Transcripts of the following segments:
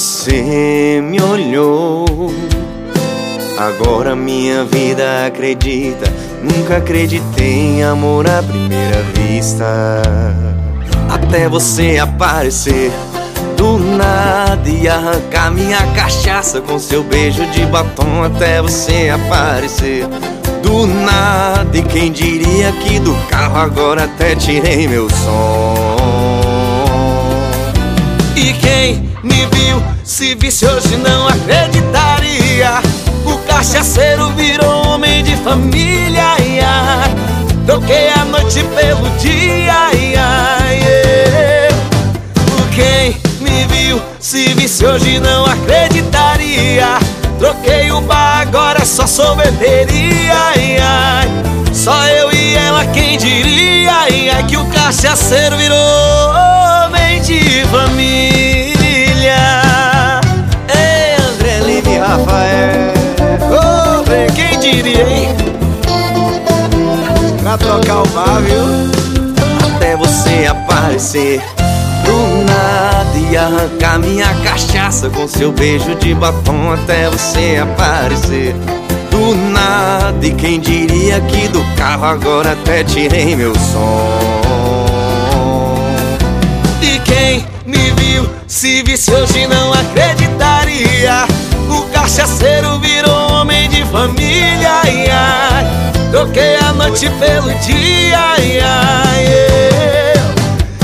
você me olhou. Agora minha vida acredita, nunca acreditei em amor à primeira vista. Até você aparecer do nada e arrancar minha cachaça com seu beijo de batom. Até você aparecer do nada. E quem diria que do carro agora até tirei meu som. E quem me viu, se visse hoje não acreditaria O cachaceiro virou homem de família ia. Troquei a noite pelo dia ia, yeah. Quem me viu, se visse hoje não acreditaria Troquei o bar, agora é só sorveteria ia. Só eu e ela, quem diria ia, Que o cachaceiro virou Pra trocar o bar, viu? Até você aparecer do nada e arrancar minha cachaça com seu beijo de batom até você aparecer do nada e quem diria que do carro agora até tirei meu som e quem me viu se visse hoje não acreditaria o cachaceiro virou homem de família ai. Troquei a noite pelo dia ai,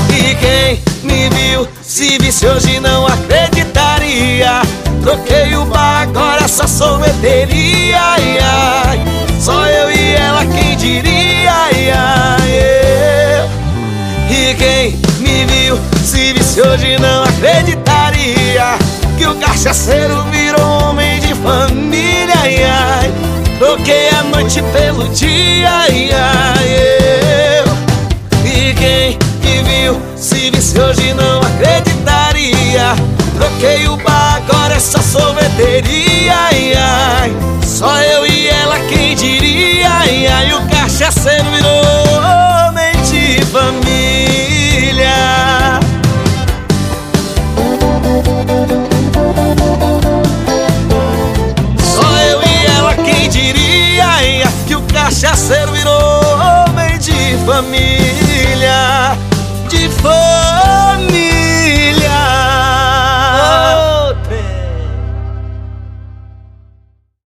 E quem me viu, se visse hoje não acreditaria Troquei o bar, agora só sorveteria ai, ai. Só eu e ela, quem diria E quem me viu, se visse hoje não acreditaria que o cachaceiro virou homem de família. Troquei a noite pelo dia, ai, eu. E quem me viu, se visse hoje não acreditaria. Troquei o bar, agora é só sorveteria. Só eu e ela, quem diria, cachaceiro virou homem de família, de família.